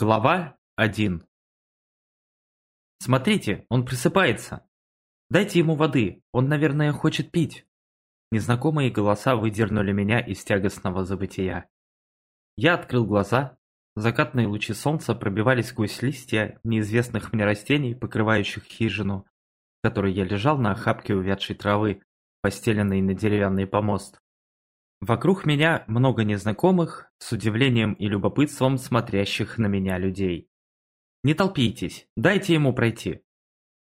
Глава 1 «Смотрите, он просыпается! Дайте ему воды, он, наверное, хочет пить!» Незнакомые голоса выдернули меня из тягостного забытия. Я открыл глаза, закатные лучи солнца пробивались сквозь листья неизвестных мне растений, покрывающих хижину, в которой я лежал на охапке увядшей травы, постеленной на деревянный помост. Вокруг меня много незнакомых, с удивлением и любопытством смотрящих на меня людей. «Не толпитесь, дайте ему пройти!»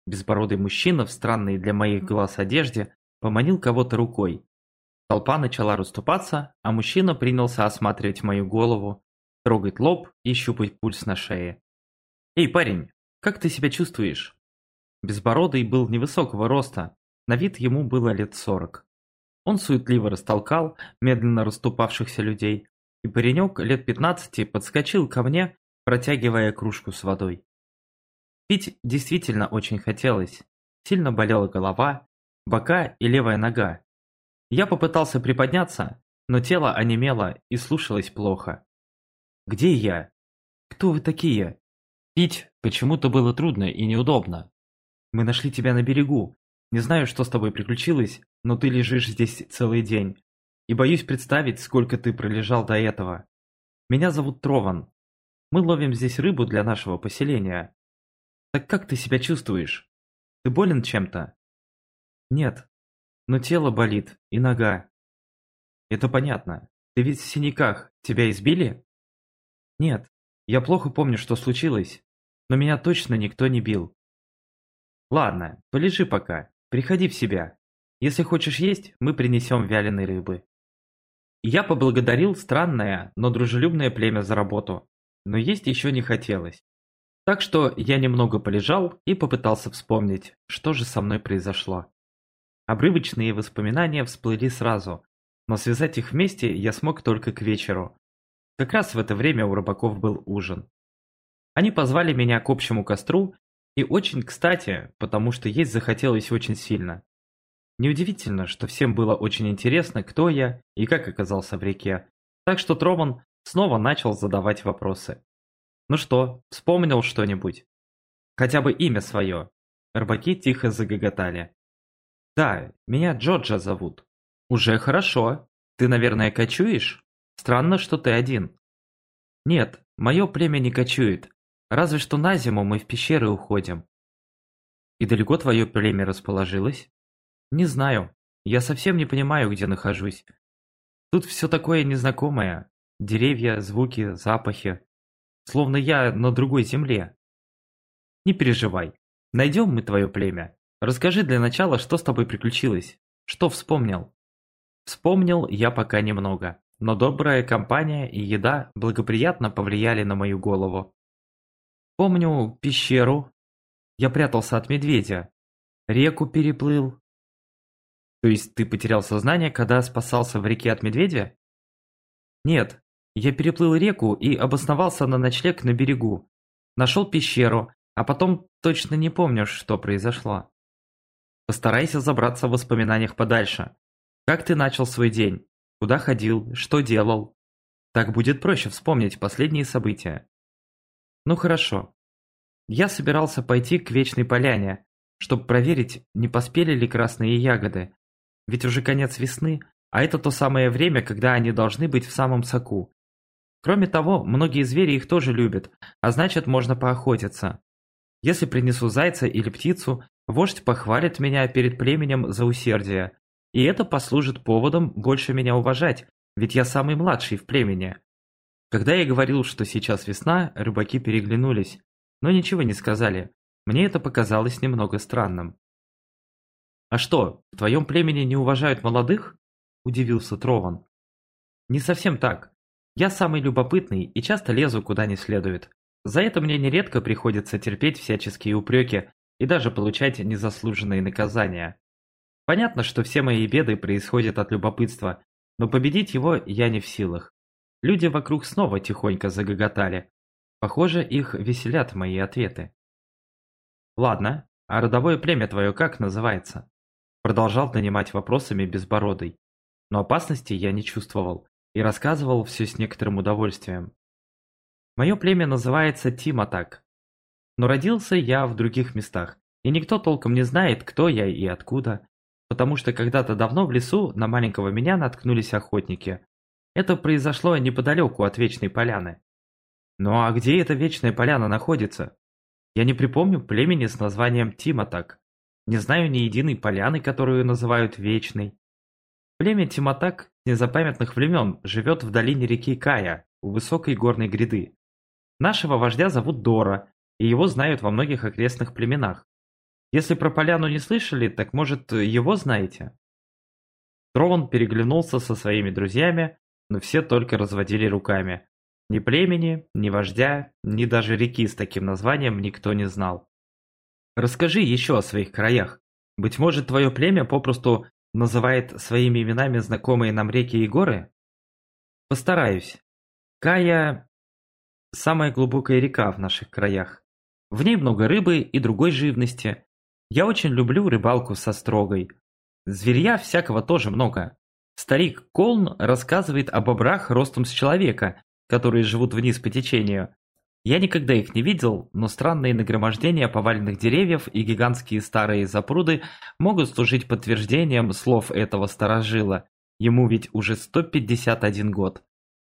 Безбородый мужчина в странной для моих глаз одежде поманил кого-то рукой. Толпа начала расступаться, а мужчина принялся осматривать мою голову, трогать лоб и щупать пульс на шее. «Эй, парень, как ты себя чувствуешь?» Безбородый был невысокого роста, на вид ему было лет сорок. Он суетливо растолкал медленно расступавшихся людей, и паренек лет пятнадцати подскочил ко мне, протягивая кружку с водой. Пить действительно очень хотелось. Сильно болела голова, бока и левая нога. Я попытался приподняться, но тело онемело и слушалось плохо. «Где я? Кто вы такие?» Пить почему-то было трудно и неудобно. «Мы нашли тебя на берегу. Не знаю, что с тобой приключилось, но ты лежишь здесь целый день. И боюсь представить, сколько ты пролежал до этого. Меня зовут Трован. Мы ловим здесь рыбу для нашего поселения. Так как ты себя чувствуешь? Ты болен чем-то? Нет. Но тело болит и нога. Это понятно. Ты ведь в синяках. Тебя избили? Нет. Я плохо помню, что случилось. Но меня точно никто не бил. Ладно, полежи пока. Приходи в себя. Если хочешь есть, мы принесем вяленой рыбы. Я поблагодарил странное, но дружелюбное племя за работу, но есть еще не хотелось. Так что я немного полежал и попытался вспомнить, что же со мной произошло. Обрывочные воспоминания всплыли сразу, но связать их вместе я смог только к вечеру. Как раз в это время у рыбаков был ужин. Они позвали меня к общему костру, и очень кстати, потому что есть захотелось очень сильно. Неудивительно, что всем было очень интересно, кто я и как оказался в реке. Так что Троман снова начал задавать вопросы. «Ну что, вспомнил что-нибудь?» «Хотя бы имя свое». Рыбаки тихо загоготали. «Да, меня Джорджа зовут». «Уже хорошо. Ты, наверное, кочуешь? Странно, что ты один». «Нет, мое племя не кочует. Разве что на зиму мы в пещеры уходим». «И далеко твое племя расположилось?» Не знаю. Я совсем не понимаю, где нахожусь. Тут все такое незнакомое. Деревья, звуки, запахи. Словно я на другой земле. Не переживай. Найдем мы твое племя. Расскажи для начала, что с тобой приключилось. Что вспомнил? Вспомнил я пока немного, но добрая компания и еда благоприятно повлияли на мою голову. Помню пещеру. Я прятался от медведя. Реку переплыл, то есть ты потерял сознание, когда спасался в реке от медведя? Нет, я переплыл реку и обосновался на ночлег на берегу. Нашел пещеру, а потом точно не помню, что произошло. Постарайся забраться в воспоминаниях подальше. Как ты начал свой день? Куда ходил? Что делал? Так будет проще вспомнить последние события. Ну хорошо. Я собирался пойти к Вечной Поляне, чтобы проверить, не поспели ли красные ягоды, ведь уже конец весны, а это то самое время, когда они должны быть в самом соку. Кроме того, многие звери их тоже любят, а значит можно поохотиться. Если принесу зайца или птицу, вождь похвалит меня перед племенем за усердие. И это послужит поводом больше меня уважать, ведь я самый младший в племени. Когда я говорил, что сейчас весна, рыбаки переглянулись, но ничего не сказали. Мне это показалось немного странным. «А что, в твоем племени не уважают молодых?» – удивился Трован. «Не совсем так. Я самый любопытный и часто лезу куда не следует. За это мне нередко приходится терпеть всяческие упреки и даже получать незаслуженные наказания. Понятно, что все мои беды происходят от любопытства, но победить его я не в силах. Люди вокруг снова тихонько загоготали. Похоже, их веселят мои ответы. Ладно, а родовое племя твое как называется? Продолжал нанимать вопросами Безбородый. Но опасности я не чувствовал и рассказывал все с некоторым удовольствием. Мое племя называется Тиматак. Но родился я в других местах, и никто толком не знает, кто я и откуда. Потому что когда-то давно в лесу на маленького меня наткнулись охотники. Это произошло неподалеку от Вечной Поляны. Ну а где эта Вечная Поляна находится? Я не припомню племени с названием Тиматак. Не знаю ни единой поляны, которую называют Вечной. Племя Тиматак с незапамятных времен живет в долине реки Кая, у высокой горной гряды. Нашего вождя зовут Дора, и его знают во многих окрестных племенах. Если про поляну не слышали, так может его знаете? Трован переглянулся со своими друзьями, но все только разводили руками. Ни племени, ни вождя, ни даже реки с таким названием никто не знал. Расскажи еще о своих краях. Быть может, твое племя попросту называет своими именами знакомые нам реки и горы? Постараюсь. Кая – самая глубокая река в наших краях. В ней много рыбы и другой живности. Я очень люблю рыбалку со строгой. Зверья всякого тоже много. Старик Колн рассказывает о бобрах ростом с человека, которые живут вниз по течению. Я никогда их не видел, но странные нагромождения поваленных деревьев и гигантские старые запруды могут служить подтверждением слов этого старожила. Ему ведь уже 151 год.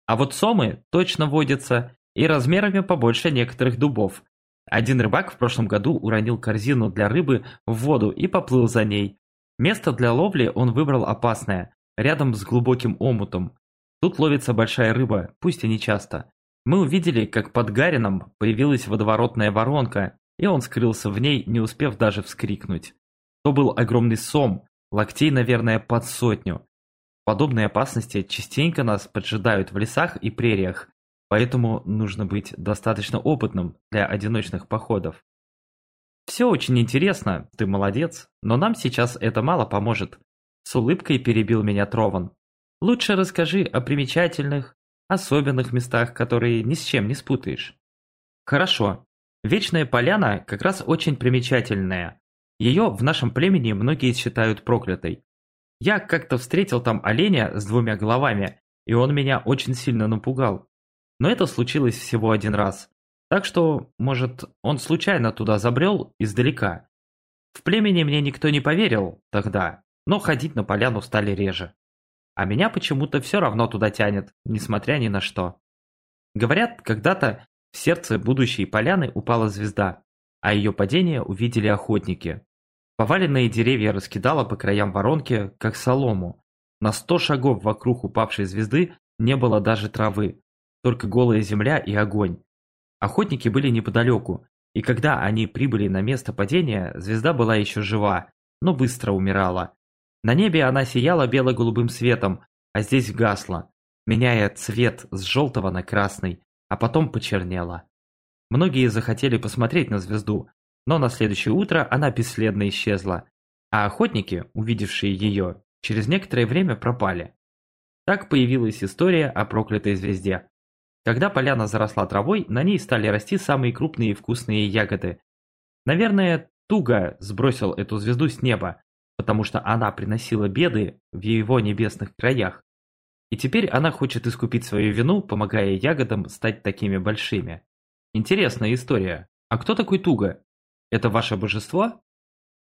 А вот сомы точно водятся и размерами побольше некоторых дубов. Один рыбак в прошлом году уронил корзину для рыбы в воду и поплыл за ней. Место для ловли он выбрал опасное, рядом с глубоким омутом. Тут ловится большая рыба, пусть и не часто. Мы увидели, как под Гарином появилась водоворотная воронка, и он скрылся в ней, не успев даже вскрикнуть. То был огромный сом, локтей, наверное, под сотню. Подобные опасности частенько нас поджидают в лесах и прериях, поэтому нужно быть достаточно опытным для одиночных походов. Все очень интересно, ты молодец, но нам сейчас это мало поможет. С улыбкой перебил меня Трован. Лучше расскажи о примечательных, особенных местах, которые ни с чем не спутаешь. Хорошо. Вечная поляна как раз очень примечательная. Ее в нашем племени многие считают проклятой. Я как-то встретил там оленя с двумя головами, и он меня очень сильно напугал. Но это случилось всего один раз. Так что, может, он случайно туда забрел издалека. В племени мне никто не поверил тогда, но ходить на поляну стали реже. А меня почему-то все равно туда тянет, несмотря ни на что. Говорят, когда-то в сердце будущей поляны упала звезда, а ее падение увидели охотники. Поваленные деревья раскидало по краям воронки, как солому. На сто шагов вокруг упавшей звезды не было даже травы, только голая земля и огонь. Охотники были неподалеку, и когда они прибыли на место падения, звезда была еще жива, но быстро умирала. На небе она сияла бело-голубым светом, а здесь гасла, меняя цвет с желтого на красный, а потом почернела. Многие захотели посмотреть на звезду, но на следующее утро она бесследно исчезла, а охотники, увидевшие ее, через некоторое время пропали. Так появилась история о проклятой звезде. Когда поляна заросла травой, на ней стали расти самые крупные и вкусные ягоды. Наверное, Туга сбросил эту звезду с неба, потому что она приносила беды в его небесных краях. И теперь она хочет искупить свою вину, помогая ягодам стать такими большими. Интересная история. А кто такой Туга? Это ваше божество?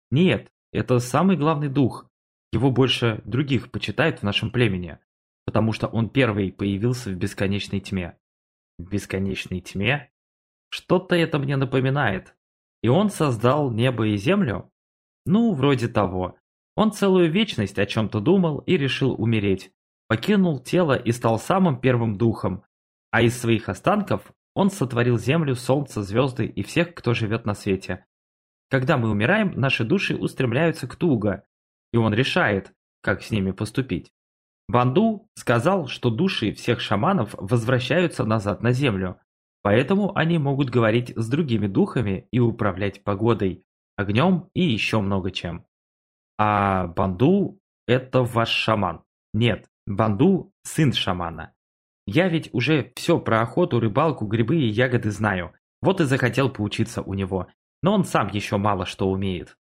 Нет, это самый главный дух. Его больше других почитают в нашем племени, потому что он первый появился в бесконечной тьме. В бесконечной тьме? Что-то это мне напоминает. И он создал небо и землю? Ну, вроде того. Он целую вечность о чем-то думал и решил умереть. Покинул тело и стал самым первым духом. А из своих останков он сотворил землю, солнце, звезды и всех, кто живет на свете. Когда мы умираем, наши души устремляются к Туга, и он решает, как с ними поступить. Банду сказал, что души всех шаманов возвращаются назад на землю, поэтому они могут говорить с другими духами и управлять погодой, огнем и еще много чем. А Банду – это ваш шаман. Нет, Банду – сын шамана. Я ведь уже все про охоту, рыбалку, грибы и ягоды знаю. Вот и захотел поучиться у него. Но он сам еще мало что умеет.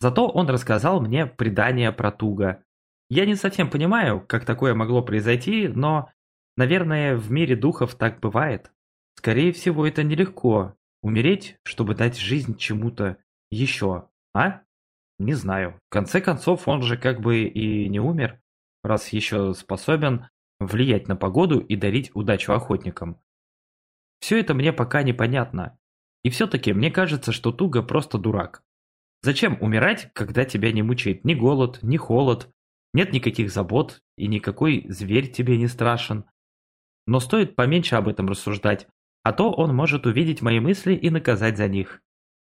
Зато он рассказал мне предание про Туга. Я не совсем понимаю, как такое могло произойти, но, наверное, в мире духов так бывает. Скорее всего, это нелегко. Умереть, чтобы дать жизнь чему-то еще, а? Не знаю. В конце концов, он же как бы и не умер, раз еще способен влиять на погоду и дарить удачу охотникам. Все это мне пока непонятно. И все-таки мне кажется, что Туга просто дурак. Зачем умирать, когда тебя не мучает ни голод, ни холод, нет никаких забот и никакой зверь тебе не страшен? Но стоит поменьше об этом рассуждать, а то он может увидеть мои мысли и наказать за них.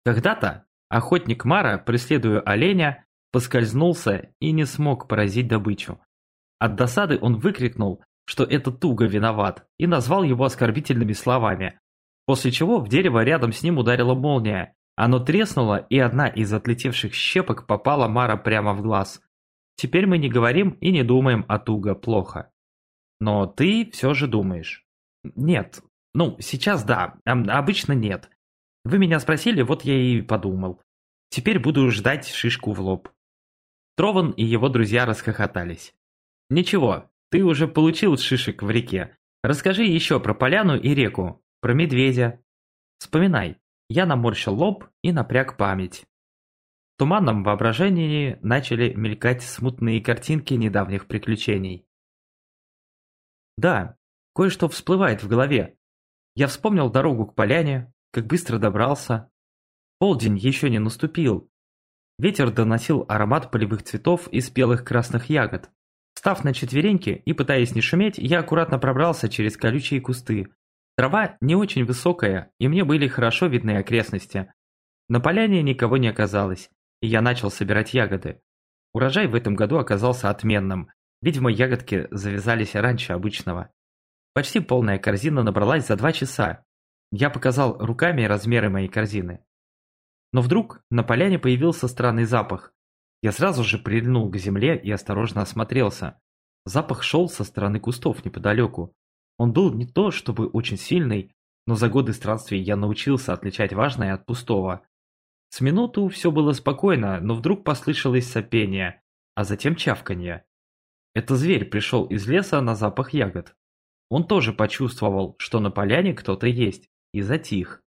Когда-то охотник Мара, преследуя оленя, поскользнулся и не смог поразить добычу. От досады он выкрикнул, что это Туга виноват, и назвал его оскорбительными словами. После чего в дерево рядом с ним ударила молния. Оно треснуло, и одна из отлетевших щепок попала Мара прямо в глаз. Теперь мы не говорим и не думаем о Туга плохо. Но ты все же думаешь. Нет. Ну, сейчас да, а обычно нет. Вы меня спросили, вот я и подумал. Теперь буду ждать шишку в лоб. Трован и его друзья расхохотались. Ничего, ты уже получил шишек в реке. Расскажи еще про поляну и реку, про медведя. Вспоминай. Я наморщил лоб и напряг память. В туманном воображении начали мелькать смутные картинки недавних приключений. Да, кое-что всплывает в голове. Я вспомнил дорогу к поляне, как быстро добрался. Полдень еще не наступил. Ветер доносил аромат полевых цветов и спелых красных ягод. Став на четвереньки и пытаясь не шуметь, я аккуратно пробрался через колючие кусты. Трава не очень высокая, и мне были хорошо видны окрестности. На поляне никого не оказалось, и я начал собирать ягоды. Урожай в этом году оказался отменным. Видимо, ягодки завязались раньше обычного. Почти полная корзина набралась за два часа. Я показал руками размеры моей корзины. Но вдруг на поляне появился странный запах. Я сразу же прильнул к земле и осторожно осмотрелся. Запах шел со стороны кустов неподалеку. Он был не то чтобы очень сильный, но за годы странствий я научился отличать важное от пустого. С минуту все было спокойно, но вдруг послышалось сопение, а затем чавканье. Это зверь пришел из леса на запах ягод. Он тоже почувствовал, что на поляне кто-то есть, и затих.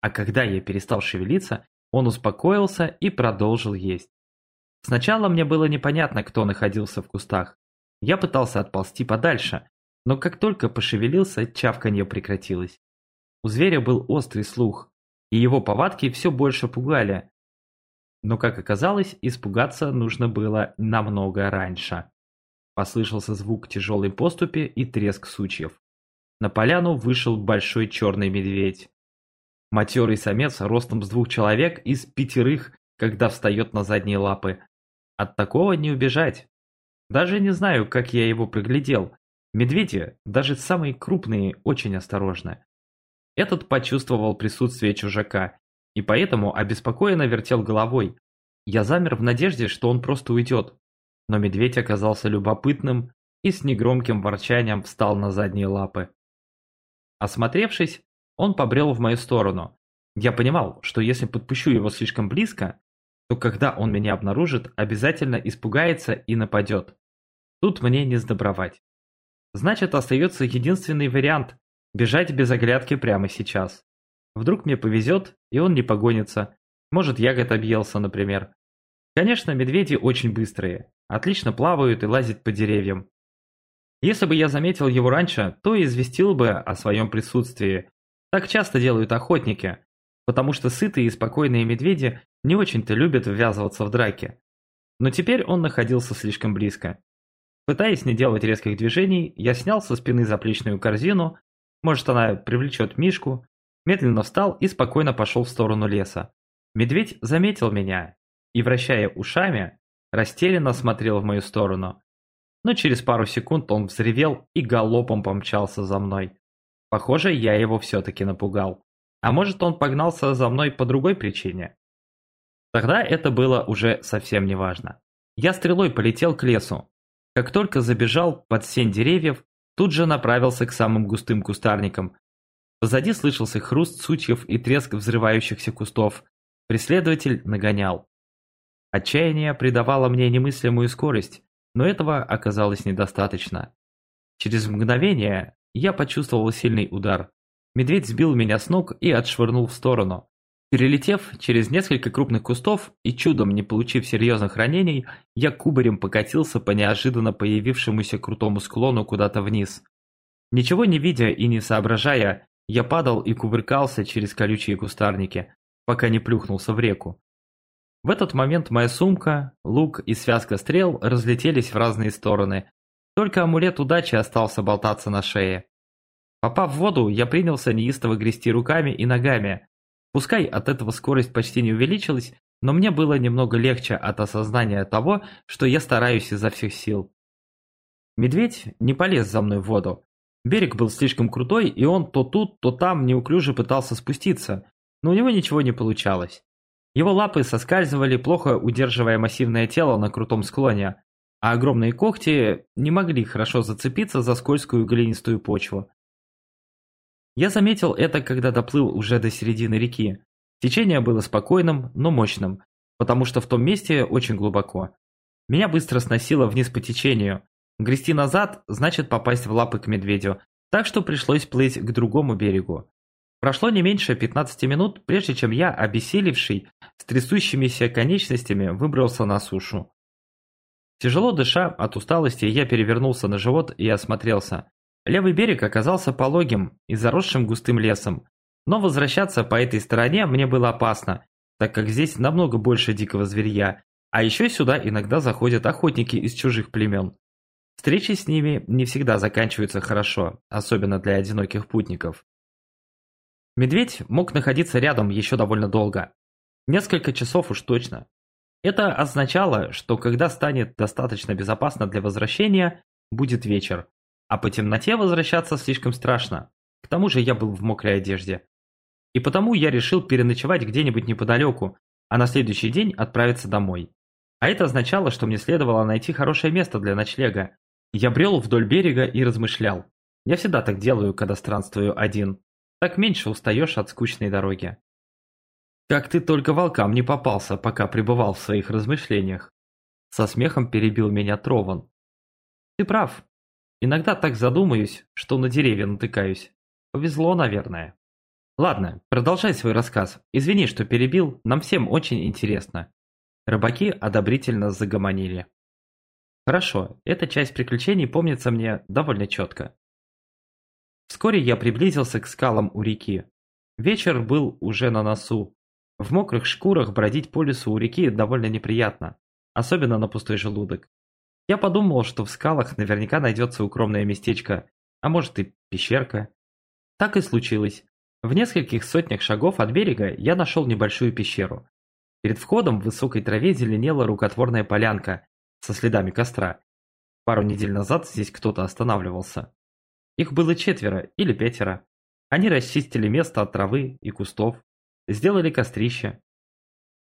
А когда я перестал шевелиться, он успокоился и продолжил есть. Сначала мне было непонятно, кто находился в кустах. Я пытался отползти подальше, но как только пошевелился, чавканье прекратилось. У зверя был острый слух, и его повадки все больше пугали. Но, как оказалось, испугаться нужно было намного раньше. Послышался звук тяжелой поступи и треск сучьев. На поляну вышел большой черный медведь. Матерый самец ростом с двух человек из пятерых, когда встает на задние лапы, от такого не убежать. Даже не знаю, как я его приглядел. Медведи, даже самые крупные, очень осторожны. Этот почувствовал присутствие чужака, и поэтому обеспокоенно вертел головой. Я замер в надежде, что он просто уйдет. Но медведь оказался любопытным и с негромким ворчанием встал на задние лапы. Осмотревшись, он побрел в мою сторону. Я понимал, что если подпущу его слишком близко, то когда он меня обнаружит, обязательно испугается и нападет. Тут мне не сдобровать. Значит, остается единственный вариант – бежать без оглядки прямо сейчас. Вдруг мне повезет, и он не погонится. Может, ягод объелся, например. Конечно, медведи очень быстрые, отлично плавают и лазят по деревьям. Если бы я заметил его раньше, то известил бы о своем присутствии. Так часто делают охотники, потому что сытые и спокойные медведи не очень-то любят ввязываться в драки. Но теперь он находился слишком близко. Пытаясь не делать резких движений, я снял со спины заплечную корзину, может она привлечет Мишку, медленно встал и спокойно пошел в сторону леса. Медведь заметил меня и, вращая ушами, растерянно смотрел в мою сторону. Но через пару секунд он взревел и галопом помчался за мной. Похоже, я его все-таки напугал. А может он погнался за мной по другой причине? Тогда это было уже совсем не важно. Я стрелой полетел к лесу. Как только забежал под сень деревьев, тут же направился к самым густым кустарникам. Позади слышался хруст сучьев и треск взрывающихся кустов. Преследователь нагонял. Отчаяние придавало мне немыслимую скорость, но этого оказалось недостаточно. Через мгновение я почувствовал сильный удар. медведь сбил меня с ног и отшвырнул в сторону. Перелетев через несколько крупных кустов и чудом не получив серьезных ранений, я кубарем покатился по неожиданно появившемуся крутому склону куда-то вниз. Ничего не видя и не соображая, я падал и кувыркался через колючие кустарники, пока не плюхнулся в реку. В этот момент моя сумка, лук и связка стрел разлетелись в разные стороны. Только амулет удачи остался болтаться на шее. Попав в воду, я принялся неистово грести руками и ногами, Пускай от этого скорость почти не увеличилась, но мне было немного легче от осознания того, что я стараюсь изо всех сил. Медведь не полез за мной в воду. Берег был слишком крутой, и он то тут, то там неуклюже пытался спуститься, но у него ничего не получалось. Его лапы соскальзывали, плохо удерживая массивное тело на крутом склоне, а огромные когти не могли хорошо зацепиться за скользкую глинистую почву. Я заметил это, когда доплыл уже до середины реки. Течение было спокойным, но мощным, потому что в том месте очень глубоко. Меня быстро сносило вниз по течению. Грести назад значит попасть в лапы к медведю, так что пришлось плыть к другому берегу. Прошло не меньше 15 минут, прежде чем я, обессилевший, с трясущимися конечностями, выбрался на сушу. Тяжело дыша от усталости, я перевернулся на живот и осмотрелся. Левый берег оказался пологим и заросшим густым лесом, но возвращаться по этой стороне мне было опасно, так как здесь намного больше дикого зверья, а еще сюда иногда заходят охотники из чужих племен. Встречи с ними не всегда заканчиваются хорошо, особенно для одиноких путников. Медведь мог находиться рядом еще довольно долго. Несколько часов уж точно. Это означало, что когда станет достаточно безопасно для возвращения, будет вечер, а по темноте возвращаться слишком страшно. К тому же я был в мокрой одежде. И потому я решил переночевать где-нибудь неподалеку, а на следующий день отправиться домой. А это означало, что мне следовало найти хорошее место для ночлега. Я брел вдоль берега и размышлял. Я всегда так делаю, когда странствую один. Так меньше устаешь от скучной дороги. Как ты только волкам не попался, пока пребывал в своих размышлениях. Со смехом перебил меня Трован. Ты прав, Иногда так задумаюсь, что на деревья натыкаюсь. Повезло, наверное. Ладно, продолжай свой рассказ. Извини, что перебил, нам всем очень интересно. Рыбаки одобрительно загомонили. Хорошо, эта часть приключений помнится мне довольно четко. Вскоре я приблизился к скалам у реки. Вечер был уже на носу. В мокрых шкурах бродить по лесу у реки довольно неприятно, особенно на пустой желудок. Я подумал, что в скалах наверняка найдется укромное местечко, а может и пещерка. Так и случилось. В нескольких сотнях шагов от берега я нашел небольшую пещеру. Перед входом в высокой траве зеленела рукотворная полянка со следами костра. Пару недель назад здесь кто-то останавливался. Их было четверо или пятеро. Они расчистили место от травы и кустов, сделали кострище.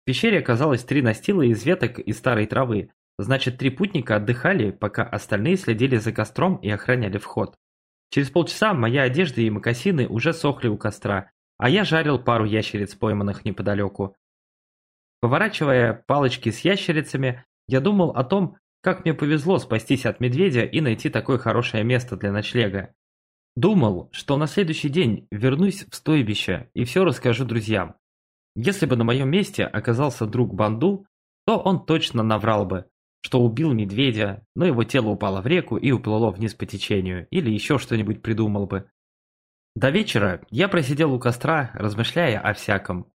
В пещере оказалось три настила из веток и старой травы, Значит, три путника отдыхали, пока остальные следили за костром и охраняли вход. Через полчаса моя одежда и мокасины уже сохли у костра, а я жарил пару ящериц, пойманных неподалеку. Поворачивая палочки с ящерицами, я думал о том, как мне повезло спастись от медведя и найти такое хорошее место для ночлега. Думал, что на следующий день вернусь в стойбище и все расскажу друзьям. Если бы на моем месте оказался друг Банду, то он точно наврал бы, что убил медведя, но его тело упало в реку и уплыло вниз по течению, или еще что-нибудь придумал бы. До вечера я просидел у костра, размышляя о всяком.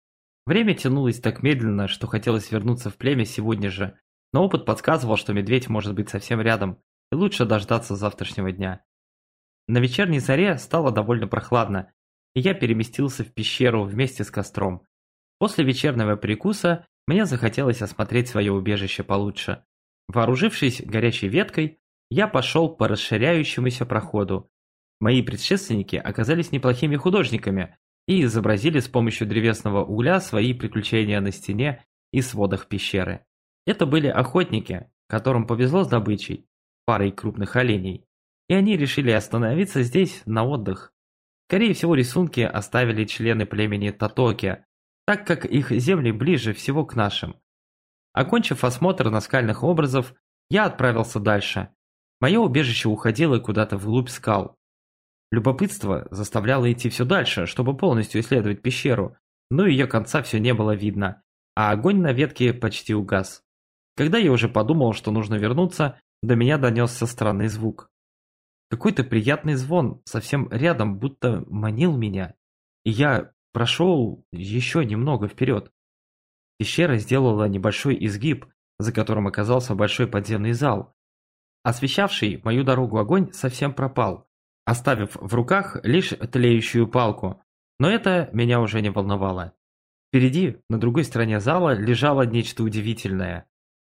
Время тянулось так медленно, что хотелось вернуться в племя сегодня же, но опыт подсказывал, что медведь может быть совсем рядом, и лучше дождаться завтрашнего дня. На вечерней заре стало довольно прохладно, и я переместился в пещеру вместе с костром. После вечернего перекуса мне захотелось осмотреть свое убежище получше. Вооружившись горячей веткой, я пошел по расширяющемуся проходу. Мои предшественники оказались неплохими художниками и изобразили с помощью древесного угля свои приключения на стене и сводах пещеры. Это были охотники, которым повезло с добычей, парой крупных оленей, и они решили остановиться здесь на отдых. Скорее всего, рисунки оставили члены племени Татоки, так как их земли ближе всего к нашим. Окончив осмотр наскальных образов, я отправился дальше. Мое убежище уходило куда-то вглубь скал. Любопытство заставляло идти все дальше, чтобы полностью исследовать пещеру, но ее конца все не было видно, а огонь на ветке почти угас. Когда я уже подумал, что нужно вернуться, до меня донесся странный звук. Какой-то приятный звон совсем рядом будто манил меня, и я прошел еще немного вперед. Пещера сделала небольшой изгиб, за которым оказался большой подземный зал. Освещавший мою дорогу огонь совсем пропал, оставив в руках лишь тлеющую палку, но это меня уже не волновало. Впереди, на другой стороне зала, лежало нечто удивительное.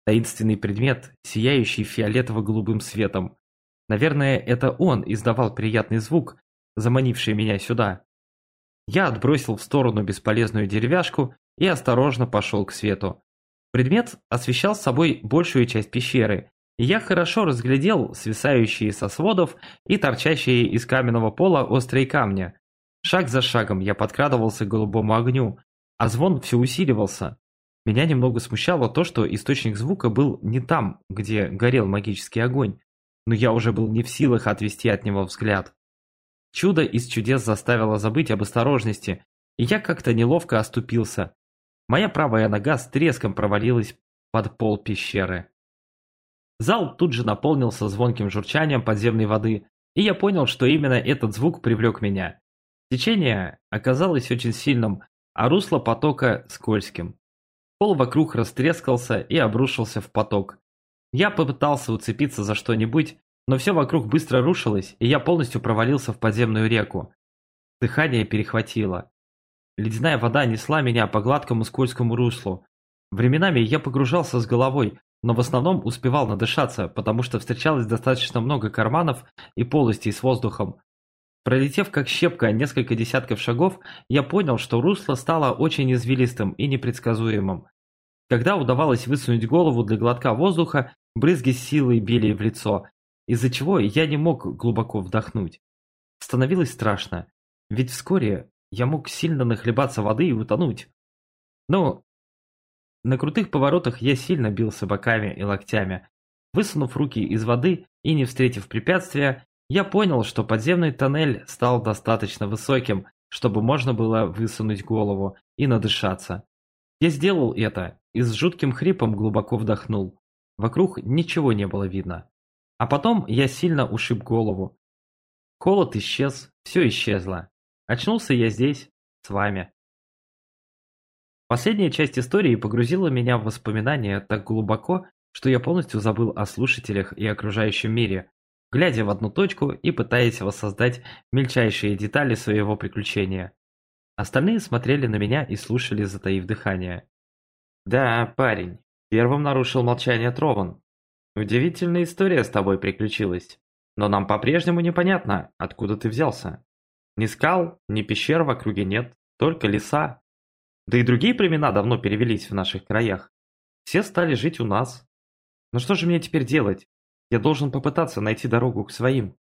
Таинственный предмет, сияющий фиолетово-голубым светом. Наверное, это он издавал приятный звук, заманивший меня сюда. Я отбросил в сторону бесполезную деревяшку и осторожно пошел к свету. Предмет освещал собой большую часть пещеры, я хорошо разглядел свисающие со сводов и торчащие из каменного пола острые камни. Шаг за шагом я подкрадывался к голубому огню, а звон все усиливался. Меня немного смущало то, что источник звука был не там, где горел магический огонь, но я уже был не в силах отвести от него взгляд. Чудо из чудес заставило забыть об осторожности, и я как-то неловко оступился. Моя правая нога с треском провалилась под пол пещеры. Зал тут же наполнился звонким журчанием подземной воды, и я понял, что именно этот звук привлек меня. Течение оказалось очень сильным, а русло потока скользким. Пол вокруг растрескался и обрушился в поток. Я попытался уцепиться за что-нибудь, но все вокруг быстро рушилось, и я полностью провалился в подземную реку. Дыхание перехватило. Ледяная вода несла меня по гладкому скользкому руслу. Временами я погружался с головой, но в основном успевал надышаться, потому что встречалось достаточно много карманов и полостей с воздухом. Пролетев как щепка несколько десятков шагов, я понял, что русло стало очень извилистым и непредсказуемым. Когда удавалось высунуть голову для глотка воздуха, брызги силой били в лицо, из-за чего я не мог глубоко вдохнуть. Становилось страшно, ведь вскоре я мог сильно нахлебаться воды и утонуть. Но на крутых поворотах я сильно бился боками и локтями. Высунув руки из воды и не встретив препятствия, я понял, что подземный тоннель стал достаточно высоким, чтобы можно было высунуть голову и надышаться. Я сделал это и с жутким хрипом глубоко вдохнул. Вокруг ничего не было видно. А потом я сильно ушиб голову. Холод исчез, все исчезло. Очнулся я здесь, с вами. Последняя часть истории погрузила меня в воспоминания так глубоко, что я полностью забыл о слушателях и окружающем мире, глядя в одну точку и пытаясь воссоздать мельчайшие детали своего приключения. Остальные смотрели на меня и слушали, затаив дыхание. «Да, парень, первым нарушил молчание Трован. Удивительная история с тобой приключилась, но нам по-прежнему непонятно, откуда ты взялся. Ни скал, ни пещер в округе нет, только леса, да и другие племена давно перевелись в наших краях. Все стали жить у нас. Но что же мне теперь делать? Я должен попытаться найти дорогу к своим.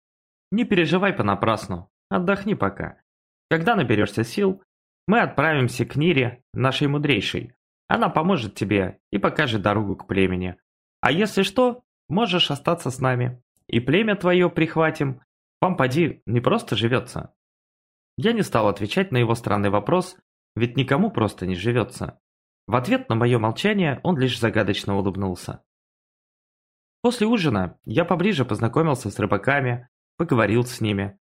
Не переживай понапрасну. Отдохни пока. Когда наберешься сил, мы отправимся к Нире, нашей мудрейшей. Она поможет тебе и покажет дорогу к племени. А если что, можешь остаться с нами. И племя твое прихватим. Вам, поди, не просто живется. Я не стал отвечать на его странный вопрос, ведь никому просто не живется. В ответ на мое молчание он лишь загадочно улыбнулся. После ужина я поближе познакомился с рыбаками, поговорил с ними.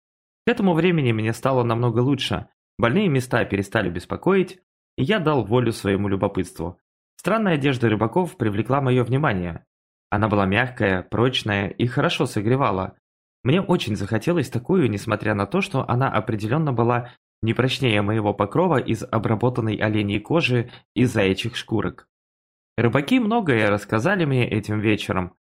К этому времени мне стало намного лучше, больные места перестали беспокоить, и я дал волю своему любопытству. Странная одежда рыбаков привлекла мое внимание. Она была мягкая, прочная и хорошо согревала. Мне очень захотелось такую, несмотря на то, что она определенно была не прочнее моего покрова из обработанной оленей кожи и заячьих шкурок. Рыбаки многое рассказали мне этим вечером.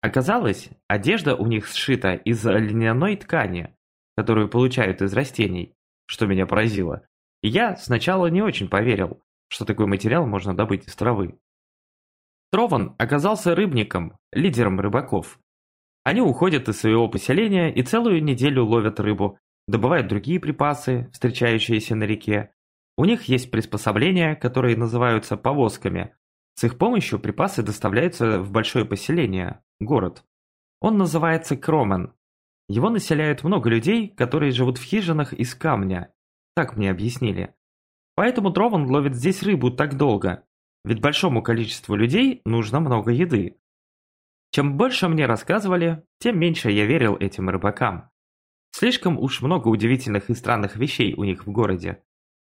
Оказалось, одежда у них сшита из льняной ткани, которую получают из растений, что меня поразило. Я сначала не очень поверил, что такой материал можно добыть из травы. Трован оказался рыбником, лидером рыбаков. Они уходят из своего поселения и целую неделю ловят рыбу, добывают другие припасы, встречающиеся на реке. У них есть приспособления, которые называются повозками. С их помощью припасы доставляются в большое поселение, город. Он называется Кромен. Его населяют много людей, которые живут в хижинах из камня. Так мне объяснили. Поэтому Трован ловит здесь рыбу так долго. Ведь большому количеству людей нужно много еды. Чем больше мне рассказывали, тем меньше я верил этим рыбакам. Слишком уж много удивительных и странных вещей у них в городе.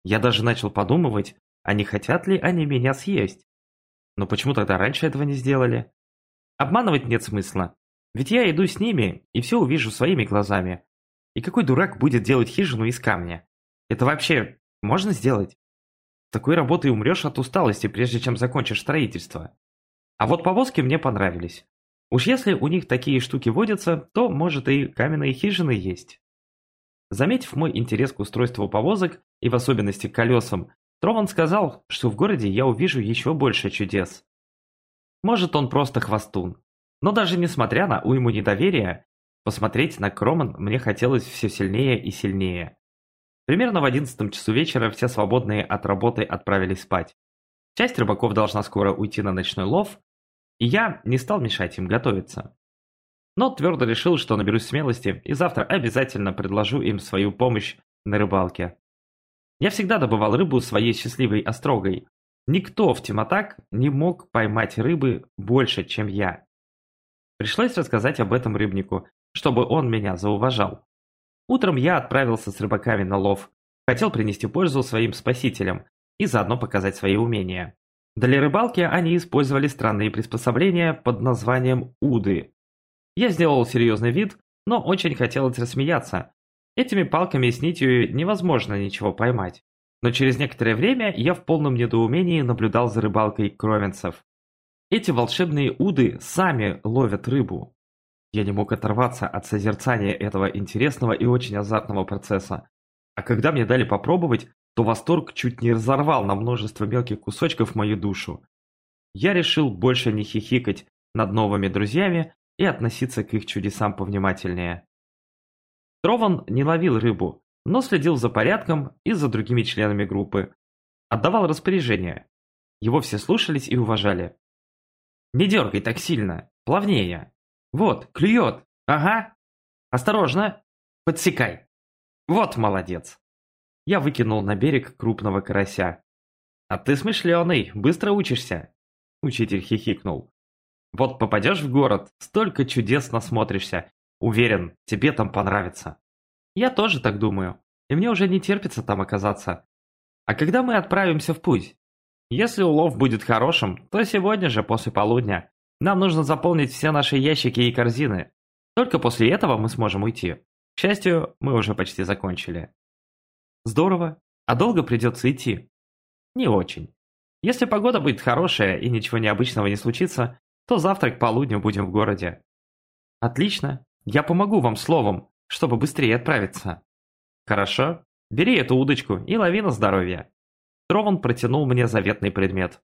Я даже начал подумывать, а не хотят ли они меня съесть. Но почему тогда раньше этого не сделали? Обманывать нет смысла. Ведь я иду с ними и все увижу своими глазами. И какой дурак будет делать хижину из камня? Это вообще можно сделать? Такой работой умрешь от усталости, прежде чем закончишь строительство. А вот повозки мне понравились. Уж если у них такие штуки водятся, то, может, и каменные хижины есть. Заметив мой интерес к устройству повозок, и в особенности к колесам, Трован сказал, что в городе я увижу еще больше чудес. Может, он просто хвостун. Но даже несмотря на уйму недоверия, посмотреть на Кроман мне хотелось все сильнее и сильнее. Примерно в одиннадцатом часу вечера все свободные от работы отправились спать. Часть рыбаков должна скоро уйти на ночной лов, и я не стал мешать им готовиться. Но твердо решил, что наберусь смелости и завтра обязательно предложу им свою помощь на рыбалке. Я всегда добывал рыбу своей счастливой острогой. Никто в Тимотак не мог поймать рыбы больше, чем я. Пришлось рассказать об этом рыбнику, чтобы он меня зауважал. Утром я отправился с рыбаками на лов. Хотел принести пользу своим спасителям и заодно показать свои умения. Для рыбалки они использовали странные приспособления под названием уды. Я сделал серьезный вид, но очень хотелось рассмеяться, Этими палками с нитью невозможно ничего поймать. Но через некоторое время я в полном недоумении наблюдал за рыбалкой кровенцев. Эти волшебные уды сами ловят рыбу. Я не мог оторваться от созерцания этого интересного и очень азартного процесса. А когда мне дали попробовать, то восторг чуть не разорвал на множество мелких кусочков мою душу. Я решил больше не хихикать над новыми друзьями и относиться к их чудесам повнимательнее. Трован не ловил рыбу, но следил за порядком и за другими членами группы. Отдавал распоряжения. Его все слушались и уважали. «Не дергай так сильно, плавнее. Вот, клюет. Ага. Осторожно. Подсекай. Вот молодец». Я выкинул на берег крупного карася. «А ты смышленый, быстро учишься», — учитель хихикнул. «Вот попадешь в город, столько чудес насмотришься, Уверен, тебе там понравится. Я тоже так думаю, и мне уже не терпится там оказаться. А когда мы отправимся в путь? Если улов будет хорошим, то сегодня же после полудня. Нам нужно заполнить все наши ящики и корзины. Только после этого мы сможем уйти. К счастью, мы уже почти закончили. Здорово. А долго придется идти? Не очень. Если погода будет хорошая и ничего необычного не случится, то завтра к полудню будем в городе. Отлично. Я помогу вам словом, чтобы быстрее отправиться. Хорошо, бери эту удочку и лови на здоровье. Трован протянул мне заветный предмет.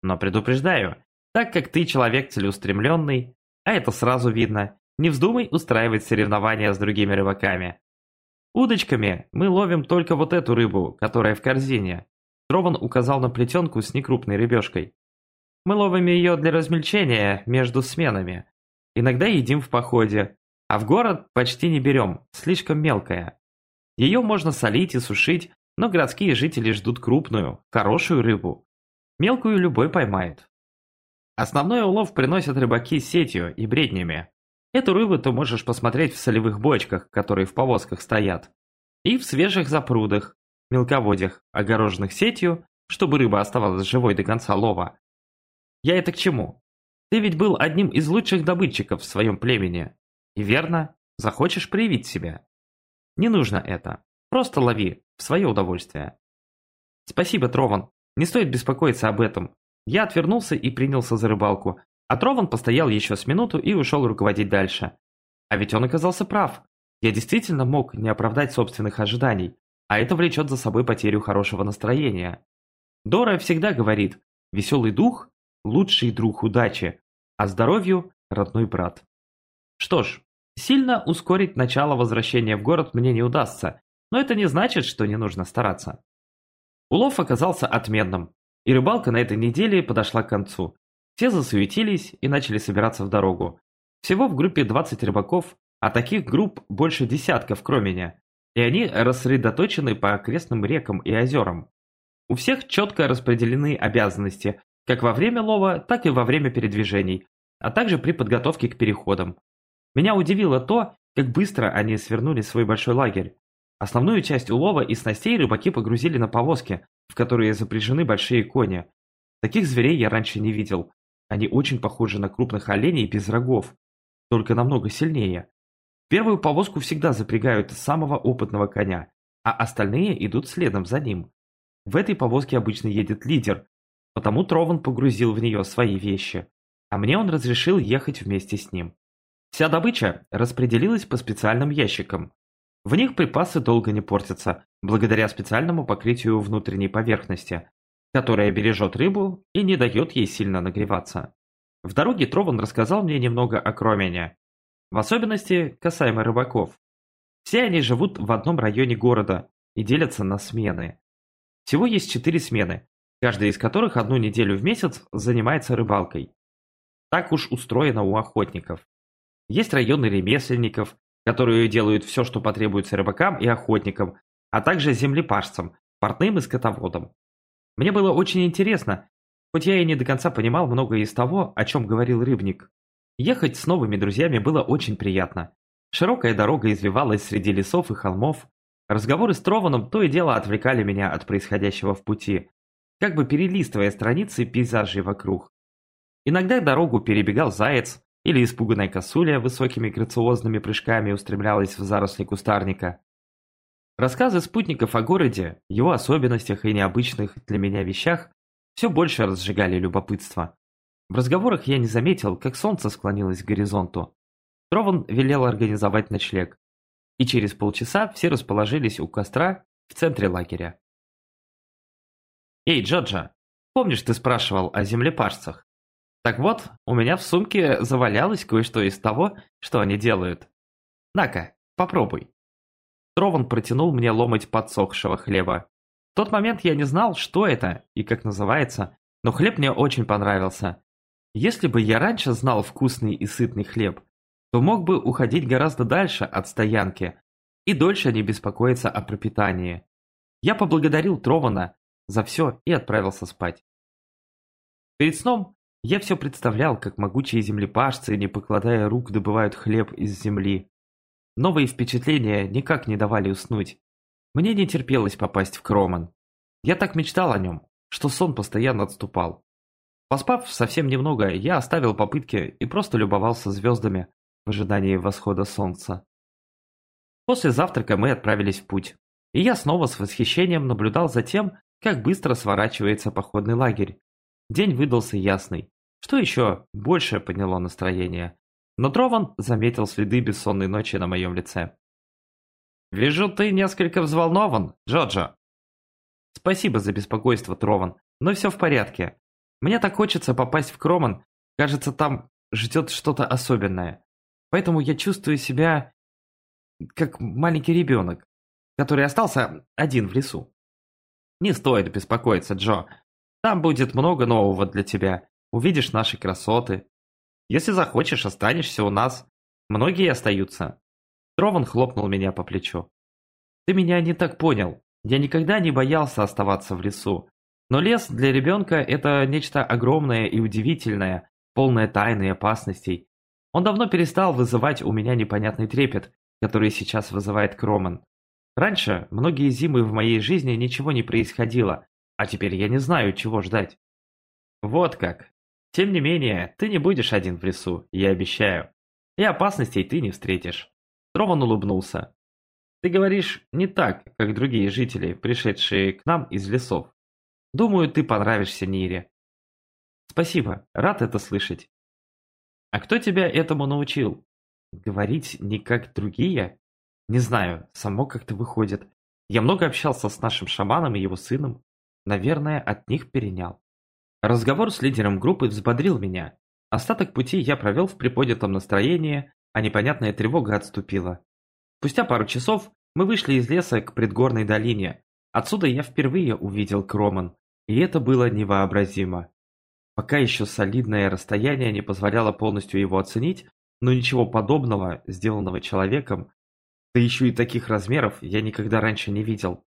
Но предупреждаю, так как ты человек целеустремленный, а это сразу видно, не вздумай устраивать соревнования с другими рыбаками. Удочками мы ловим только вот эту рыбу, которая в корзине. Трован указал на плетенку с некрупной рыбешкой. Мы ловим ее для размельчения между сменами. Иногда едим в походе, а в город почти не берем, слишком мелкая. Ее можно солить и сушить, но городские жители ждут крупную, хорошую рыбу. Мелкую любой поймает. Основной улов приносят рыбаки сетью и бреднями. Эту рыбу ты можешь посмотреть в солевых бочках, которые в повозках стоят. И в свежих запрудах, мелководьях, огороженных сетью, чтобы рыба оставалась живой до конца лова. Я это к чему? Ты ведь был одним из лучших добытчиков в своем племени. И верно, захочешь проявить себя. Не нужно это. Просто лови, в свое удовольствие. Спасибо, Трован. Не стоит беспокоиться об этом. Я отвернулся и принялся за рыбалку, а Трован постоял еще с минуту и ушел руководить дальше. А ведь он оказался прав. Я действительно мог не оправдать собственных ожиданий, а это влечет за собой потерю хорошего настроения. Дора всегда говорит, веселый дух – лучший друг удачи, а здоровью – родной брат. Что ж, сильно ускорить начало возвращения в город мне не удастся, но это не значит, что не нужно стараться. Улов оказался отменным, и рыбалка на этой неделе подошла к концу. Все засуетились и начали собираться в дорогу. Всего в группе 20 рыбаков, а таких групп больше десятков, кроме меня, и они рассредоточены по окрестным рекам и озерам. У всех четко распределены обязанности, как во время лова, так и во время передвижений, а также при подготовке к переходам. Меня удивило то, как быстро они свернули свой большой лагерь. Основную часть улова и снастей рыбаки погрузили на повозки, в которые запряжены большие кони. Таких зверей я раньше не видел. Они очень похожи на крупных оленей без рогов, только намного сильнее. Первую повозку всегда запрягают самого опытного коня, а остальные идут следом за ним. В этой повозке обычно едет лидер, потому Трован погрузил в нее свои вещи, а мне он разрешил ехать вместе с ним. Вся добыча распределилась по специальным ящикам. В них припасы долго не портятся, благодаря специальному покрытию внутренней поверхности, которая бережет рыбу и не дает ей сильно нагреваться. В дороге Трован рассказал мне немного о Кромене, в особенности касаемо рыбаков. Все они живут в одном районе города и делятся на смены. Всего есть четыре смены, каждая из которых одну неделю в месяц занимается рыбалкой. Так уж устроено у охотников. Есть районы ремесленников, которые делают все, что потребуется рыбакам и охотникам, а также землепашцам, портным и скотоводам. Мне было очень интересно, хоть я и не до конца понимал многое из того, о чем говорил рыбник. Ехать с новыми друзьями было очень приятно. Широкая дорога извивалась среди лесов и холмов. Разговоры с Трованом то и дело отвлекали меня от происходящего в пути, как бы перелистывая страницы пейзажей вокруг. Иногда дорогу перебегал заяц, или испуганная косуля высокими грациозными прыжками устремлялась в заросли кустарника. Рассказы спутников о городе, его особенностях и необычных для меня вещах все больше разжигали любопытство. В разговорах я не заметил, как солнце склонилось к горизонту. Трован велел организовать ночлег. И через полчаса все расположились у костра в центре лагеря. «Эй, Джоджа, помнишь, ты спрашивал о землепашцах? Так вот, у меня в сумке завалялось кое-что из того, что они делают. На-ка, попробуй. Трован протянул мне ломоть подсохшего хлеба. В тот момент я не знал, что это и как называется, но хлеб мне очень понравился. Если бы я раньше знал вкусный и сытный хлеб, то мог бы уходить гораздо дальше от стоянки и дольше не беспокоиться о пропитании. Я поблагодарил Трована за все и отправился спать. Перед сном я все представлял, как могучие землепашцы, не покладая рук, добывают хлеб из земли. Новые впечатления никак не давали уснуть. Мне не терпелось попасть в Кроман. Я так мечтал о нем, что сон постоянно отступал. Поспав совсем немного, я оставил попытки и просто любовался звездами в ожидании восхода солнца. После завтрака мы отправились в путь, и я снова с восхищением наблюдал за тем, как быстро сворачивается походный лагерь. День выдался ясный, что еще больше подняло настроение. Но Трован заметил следы бессонной ночи на моем лице. «Вижу, ты несколько взволнован, Джоджо». «Спасибо за беспокойство, Трован, но все в порядке. Мне так хочется попасть в Кроман, кажется, там ждет что-то особенное. Поэтому я чувствую себя как маленький ребенок, который остался один в лесу. Не стоит беспокоиться, Джо. Там будет много нового для тебя. Увидишь наши красоты. Если захочешь, останешься у нас. Многие остаются. Трован хлопнул меня по плечу. Ты меня не так понял. Я никогда не боялся оставаться в лесу. Но лес для ребенка – это нечто огромное и удивительное, полное тайн и опасностей. Он давно перестал вызывать у меня непонятный трепет, который сейчас вызывает Кроман. Раньше, многие зимы в моей жизни ничего не происходило, а теперь я не знаю, чего ждать. Вот как. Тем не менее, ты не будешь один в лесу, я обещаю. И опасностей ты не встретишь. Трован улыбнулся. Ты говоришь не так, как другие жители, пришедшие к нам из лесов. Думаю, ты понравишься Нире. Спасибо, рад это слышать. А кто тебя этому научил? Говорить не как другие? Не знаю, само как-то выходит. Я много общался с нашим шаманом и его сыном. Наверное, от них перенял. Разговор с лидером группы взбодрил меня. Остаток пути я провел в приподнятом настроении, а непонятная тревога отступила. Спустя пару часов мы вышли из леса к предгорной долине. Отсюда я впервые увидел Кроман, и это было невообразимо. Пока еще солидное расстояние не позволяло полностью его оценить, Но ничего подобного, сделанного человеком, да еще и таких размеров, я никогда раньше не видел.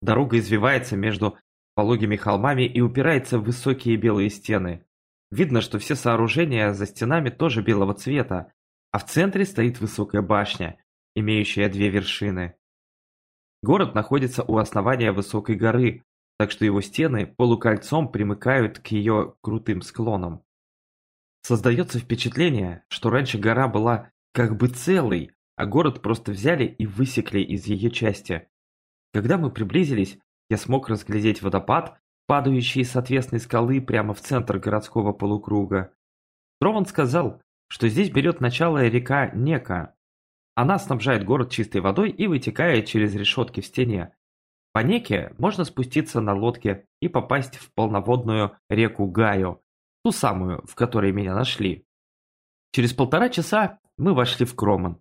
Дорога извивается между пологими холмами и упирается в высокие белые стены. Видно, что все сооружения за стенами тоже белого цвета, а в центре стоит высокая башня, имеющая две вершины. Город находится у основания высокой горы, так что его стены полукольцом примыкают к ее крутым склонам. Создается впечатление, что раньше гора была как бы целой, а город просто взяли и высекли из ее части. Когда мы приблизились, я смог разглядеть водопад, падающий с отвесной скалы прямо в центр городского полукруга. Трован сказал, что здесь берет начало река Нека. Она снабжает город чистой водой и вытекает через решетки в стене. По Неке можно спуститься на лодке и попасть в полноводную реку Гаю, ту самую, в которой меня нашли. Через полтора часа мы вошли в Кроман.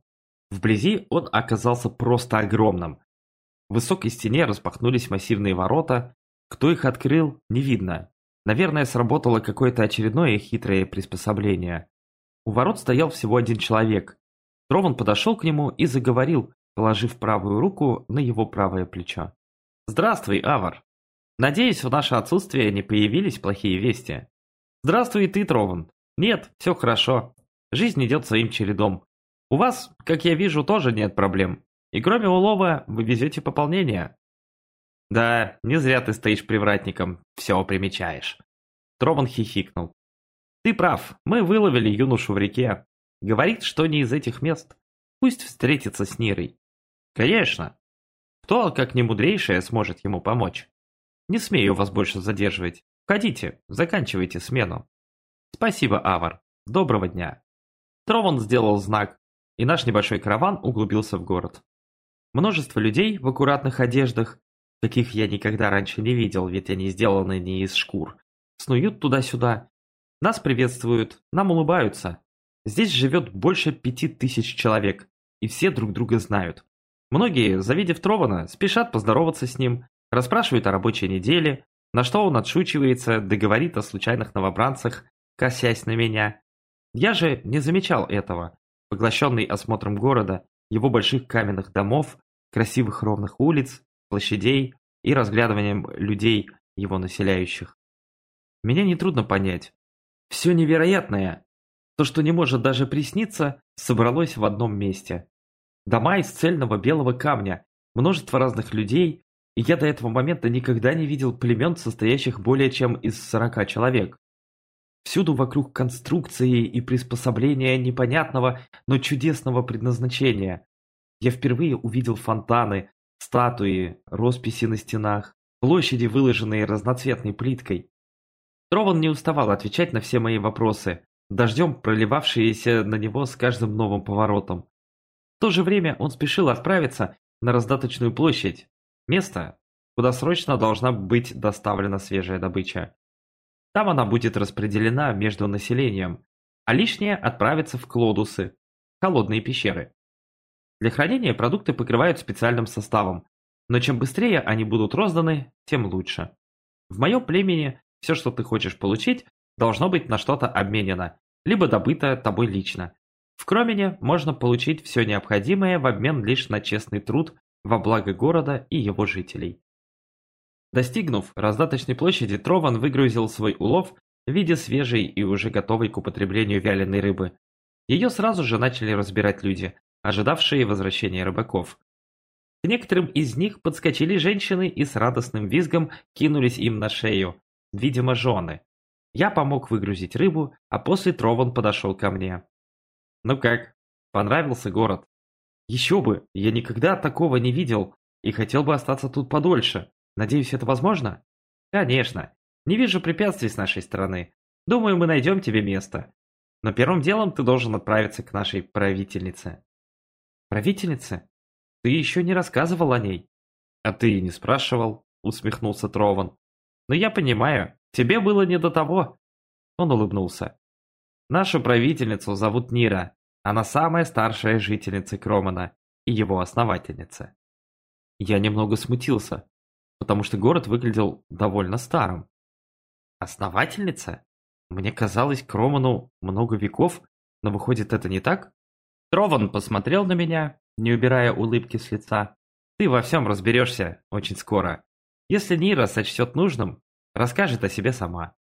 Вблизи он оказался просто огромным. В высокой стене распахнулись массивные ворота. Кто их открыл, не видно. Наверное, сработало какое-то очередное хитрое приспособление. У ворот стоял всего один человек. Трован подошел к нему и заговорил, положив правую руку на его правое плечо. «Здравствуй, Авар. Надеюсь, в наше отсутствие не появились плохие вести. Здравствуй и ты, Трован. Нет, все хорошо. Жизнь идет своим чередом. У вас, как я вижу, тоже нет проблем. И кроме улова, вы везете пополнение. Да, не зря ты стоишь привратником, все примечаешь. Трован хихикнул. Ты прав, мы выловили юношу в реке. Говорит, что не из этих мест. Пусть встретится с Нирой. Конечно. Кто, как не мудрейшая, сможет ему помочь? Не смею вас больше задерживать. Ходите, заканчивайте смену. Спасибо, Авар. Доброго дня. Трован сделал знак, и наш небольшой караван углубился в город. Множество людей в аккуратных одеждах, таких я никогда раньше не видел, ведь они сделаны не из шкур, снуют туда-сюда. Нас приветствуют, нам улыбаются. Здесь живет больше пяти тысяч человек, и все друг друга знают. Многие, завидев Трована, спешат поздороваться с ним, расспрашивают о рабочей неделе, на что он отшучивается, да говорит о случайных новобранцах, косясь на меня. Я же не замечал этого, поглощенный осмотром города, его больших каменных домов, красивых ровных улиц, площадей и разглядыванием людей, его населяющих. Меня нетрудно понять. Все невероятное, то, что не может даже присниться, собралось в одном месте. Дома из цельного белого камня, множество разных людей, и я до этого момента никогда не видел племен, состоящих более чем из 40 человек. Всюду вокруг конструкции и приспособления непонятного, но чудесного предназначения. Я впервые увидел фонтаны, статуи, росписи на стенах, площади, выложенные разноцветной плиткой. Трован не уставал отвечать на все мои вопросы, дождем проливавшиеся на него с каждым новым поворотом. В то же время он спешил отправиться на раздаточную площадь, место, куда срочно должна быть доставлена свежая добыча. Там она будет распределена между населением, а лишнее отправится в Клодусы, холодные пещеры. Для хранения продукты покрывают специальным составом, но чем быстрее они будут розданы, тем лучше. В моем племени все, что ты хочешь получить, должно быть на что-то обменено, либо добыто тобой лично. В Кромене можно получить все необходимое в обмен лишь на честный труд во благо города и его жителей. Достигнув раздаточной площади, Трован выгрузил свой улов в виде свежей и уже готовой к употреблению вяленой рыбы. Ее сразу же начали разбирать люди, ожидавшие возвращения рыбаков. К некоторым из них подскочили женщины и с радостным визгом кинулись им на шею, видимо, жены. Я помог выгрузить рыбу, а после Трован подошел ко мне. «Ну как, понравился город?» «Еще бы, я никогда такого не видел и хотел бы остаться тут подольше. Надеюсь, это возможно? Конечно. Не вижу препятствий с нашей стороны. Думаю, мы найдем тебе место. Но первым делом ты должен отправиться к нашей правительнице. Правительнице? Ты еще не рассказывал о ней. А ты и не спрашивал, усмехнулся Трован. Но я понимаю, тебе было не до того. Он улыбнулся. Нашу правительницу зовут Нира. Она самая старшая жительница Кромана и его основательница. Я немного смутился потому что город выглядел довольно старым. Основательница? Мне казалось Кроману много веков, но выходит это не так? Трован посмотрел на меня, не убирая улыбки с лица. «Ты во всем разберешься очень скоро. Если Нира сочтет нужным, расскажет о себе сама».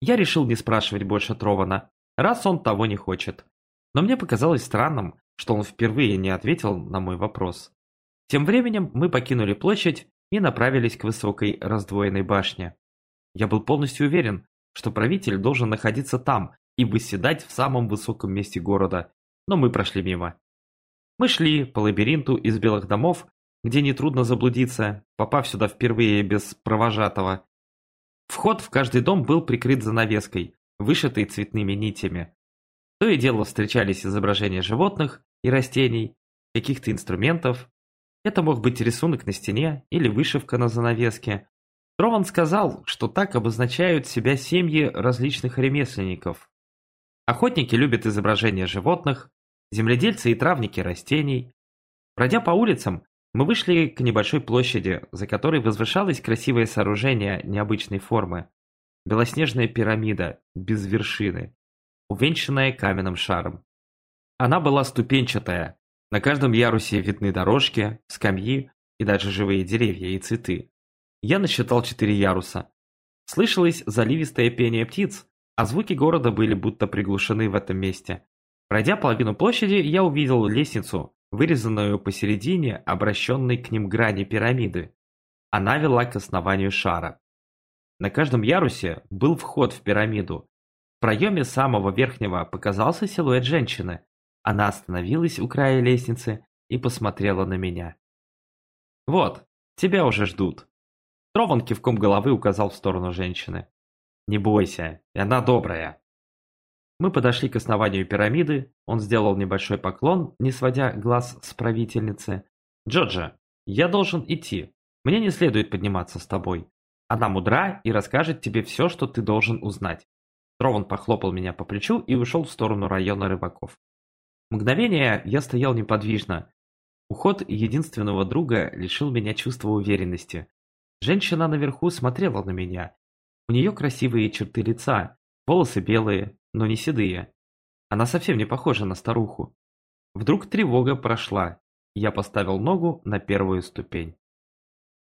Я решил не спрашивать больше Трована, раз он того не хочет. Но мне показалось странным, что он впервые не ответил на мой вопрос. Тем временем мы покинули площадь и направились к высокой раздвоенной башне. Я был полностью уверен, что правитель должен находиться там и выседать в самом высоком месте города, но мы прошли мимо. Мы шли по лабиринту из белых домов, где нетрудно заблудиться, попав сюда впервые без провожатого. Вход в каждый дом был прикрыт занавеской, вышитой цветными нитями. То и дело встречались изображения животных и растений, каких-то инструментов. Это мог быть рисунок на стене или вышивка на занавеске. Трован сказал, что так обозначают себя семьи различных ремесленников. Охотники любят изображения животных, земледельцы и травники растений. Пройдя по улицам, мы вышли к небольшой площади, за которой возвышалось красивое сооружение необычной формы. Белоснежная пирамида, без вершины, увенчанная каменным шаром. Она была ступенчатая, на каждом ярусе видны дорожки, скамьи и даже живые деревья и цветы. Я насчитал четыре яруса. Слышалось заливистое пение птиц, а звуки города были будто приглушены в этом месте. Пройдя половину площади, я увидел лестницу, вырезанную посередине, обращенной к ним грани пирамиды. Она вела к основанию шара. На каждом ярусе был вход в пирамиду. В проеме самого верхнего показался силуэт женщины. Она остановилась у края лестницы и посмотрела на меня. «Вот, тебя уже ждут». Трован кивком головы указал в сторону женщины. «Не бойся, она добрая». Мы подошли к основанию пирамиды, он сделал небольшой поклон, не сводя глаз с правительницы. «Джоджа, я должен идти. Мне не следует подниматься с тобой. Она мудра и расскажет тебе все, что ты должен узнать». Трован похлопал меня по плечу и ушел в сторону района рыбаков. Мгновение я стоял неподвижно. Уход единственного друга лишил меня чувства уверенности. Женщина наверху смотрела на меня. У нее красивые черты лица, волосы белые, но не седые. Она совсем не похожа на старуху. Вдруг тревога прошла. Я поставил ногу на первую ступень.